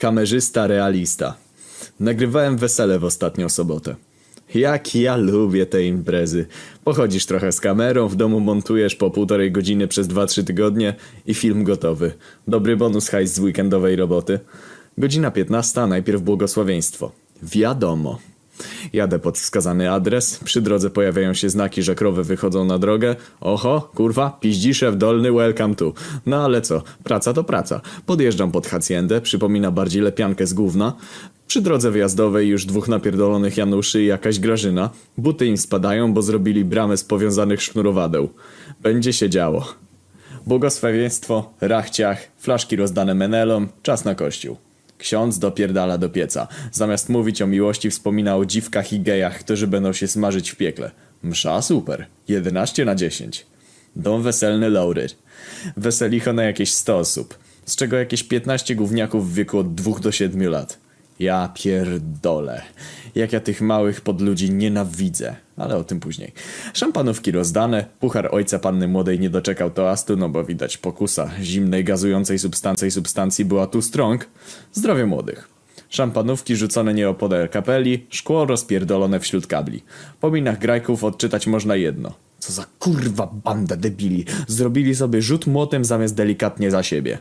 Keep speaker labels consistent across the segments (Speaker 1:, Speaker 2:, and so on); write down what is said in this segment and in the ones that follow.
Speaker 1: Kamerzysta realista. Nagrywałem wesele w ostatnią sobotę. Jak ja lubię te imprezy. Pochodzisz trochę z kamerą, w domu montujesz po półtorej godziny przez 2-3 tygodnie i film gotowy. Dobry bonus hajs z weekendowej roboty. Godzina 15, najpierw błogosławieństwo. Wiadomo. Jadę pod wskazany adres, przy drodze pojawiają się znaki, że krowy wychodzą na drogę. Oho, kurwa, piździsze w dolny, welcome to. No ale co, praca to praca. Podjeżdżam pod hacjendę, przypomina bardziej lepiankę z gówna. Przy drodze wyjazdowej już dwóch napierdolonych Januszy i jakaś Grażyna. Buty im spadają, bo zrobili bramę z powiązanych sznurowadeł. Będzie się działo. Błogosławieństwo, rachciach, flaszki rozdane menelom, czas na kościół. Ksiądz dopierdala do pieca. Zamiast mówić o miłości wspomina o dziwkach i gejach, którzy będą się smażyć w piekle. Msza super. 11 na 10. Dom weselny Laury. Weselicho na jakieś 100 osób. Z czego jakieś 15 gówniaków w wieku od 2 do 7 lat. Ja pierdolę. Jak ja tych małych podludzi nienawidzę. Ale o tym później. Szampanówki rozdane. Puchar ojca panny młodej nie doczekał toastu, no bo widać pokusa zimnej gazującej substancji substancji była tu strong. Zdrowie młodych. Szampanówki rzucone nieopodal kapeli, szkło rozpierdolone wśród kabli. Po minach grajków odczytać można jedno. Co za kurwa banda debili. Zrobili sobie rzut młotem zamiast delikatnie za siebie.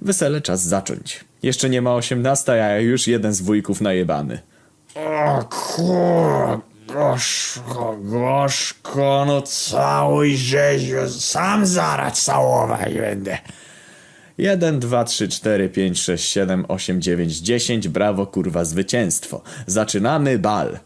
Speaker 1: Wesele czas zacząć. Jeszcze nie ma osiemnasta, a już jeden z wujków najebany.
Speaker 2: O kur... Gorzko, gorzko, no cały rzeziu, sam zaraz całować będę.
Speaker 1: 1, 2, 3, 4, 5, 6, 7, 8, 9, 10. Brawo, kurwa, zwycięstwo. Zaczynamy bal.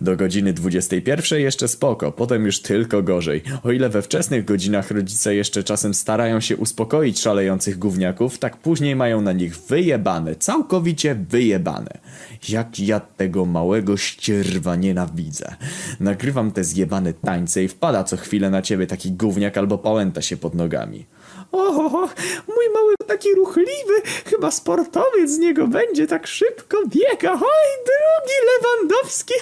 Speaker 1: Do godziny 21 jeszcze spoko, potem już tylko gorzej. O ile we wczesnych godzinach rodzice jeszcze czasem starają się uspokoić szalejących gówniaków, tak później mają na nich wyjebane, całkowicie wyjebane. Jak ja tego małego ścierwa nienawidzę. Nagrywam te zjebane tańce i wpada co chwilę na ciebie taki gówniak albo pałęta się pod nogami. O, mój mały taki ruchliwy, chyba sportowiec z niego będzie, tak szybko biega. Oj, drugi Lewandowski.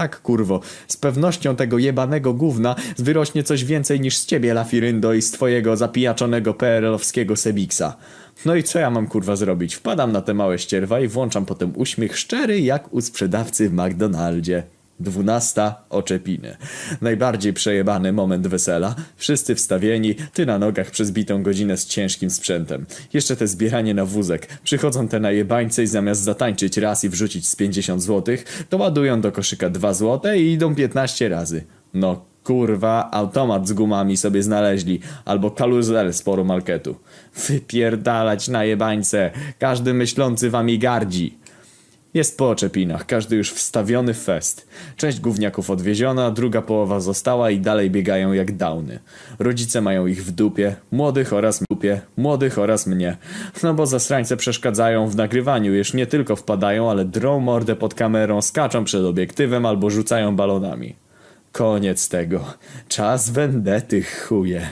Speaker 1: Tak, kurwo, z pewnością tego jebanego gówna wyrośnie coś więcej niż z ciebie, Lafiryndo, i z twojego zapijaczonego PRL-owskiego Sebiksa. No i co ja mam kurwa zrobić? Wpadam na te małe ścierwa i włączam potem uśmiech szczery jak u sprzedawcy w McDonaldzie. Dwunasta oczepiny. Najbardziej przejebany moment wesela. Wszyscy wstawieni, ty na nogach przez bitą godzinę z ciężkim sprzętem. Jeszcze te zbieranie na wózek. Przychodzą te najebańce i zamiast zatańczyć raz i wrzucić z 50 złotych, to ładują do koszyka 2 złote i idą 15 razy. No kurwa, automat z gumami sobie znaleźli, albo kaluzel z poru marketu. Wypierdalać najebańce, każdy myślący wami gardzi. Jest po oczepinach, każdy już wstawiony w fest. Część gówniaków odwieziona, druga połowa została i dalej biegają jak downy. Rodzice mają ich w dupie, młodych oraz dupie, młodych oraz mnie. No bo zasrańce przeszkadzają w nagrywaniu, już nie tylko wpadają, ale drą mordę pod kamerą, skaczą przed obiektywem albo rzucają balonami. Koniec tego. Czas wendety, chuje.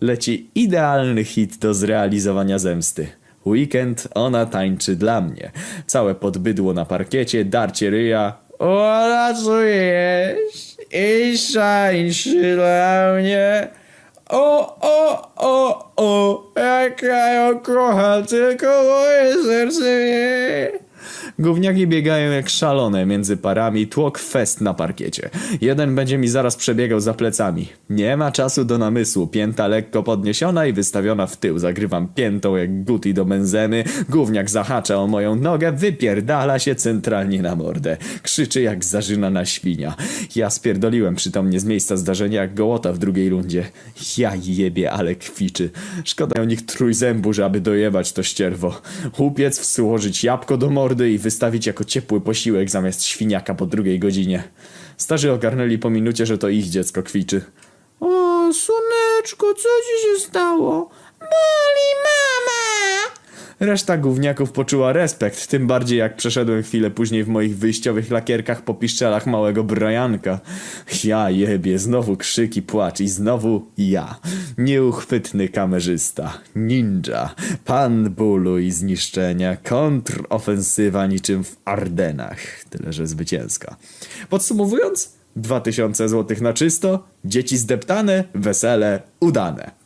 Speaker 1: Leci idealny hit do zrealizowania zemsty. Weekend ona tańczy dla mnie. Całe podbydło na parkiecie, darcie ryja.
Speaker 2: Ola co jest i szańszy dla mnie. O, o, o, o, jaka ją kocha, tylko moje serce wie.
Speaker 1: Gówniaki biegają jak szalone między parami, tłok fest na parkiecie. Jeden będzie mi zaraz przebiegał za plecami. Nie ma czasu do namysłu, pięta lekko podniesiona i wystawiona w tył. Zagrywam piętą jak guti do benzemy, gówniak zahacza o moją nogę, wypierdala się centralnie na mordę. Krzyczy jak zażynana świnia. Ja spierdoliłem przytomnie z miejsca zdarzenia jak gołota w drugiej rundzie. Ja jebie, ale kwiczy. Szkoda o nich trójzębu, żeby dojebać to ścierwo. Upiec, wsłożyć jabłko do mordy i wystawić jako ciepły posiłek zamiast świniaka po drugiej godzinie. Starzy ogarnęli po minucie, że to ich dziecko kwiczy.
Speaker 2: O, słoneczko, co ci się stało? Boli mama!
Speaker 1: Reszta gówniaków poczuła respekt, tym bardziej jak przeszedłem chwilę później w moich wyjściowych lakierkach po piszczelach małego Brianka. Ja jebie, znowu krzyki, płacz i znowu ja. Nieuchwytny kamerzysta, ninja, pan bólu i zniszczenia, kontrofensywa niczym w Ardenach, tyle że zwycięska. Podsumowując, 2000 zł na czysto, dzieci zdeptane, wesele udane.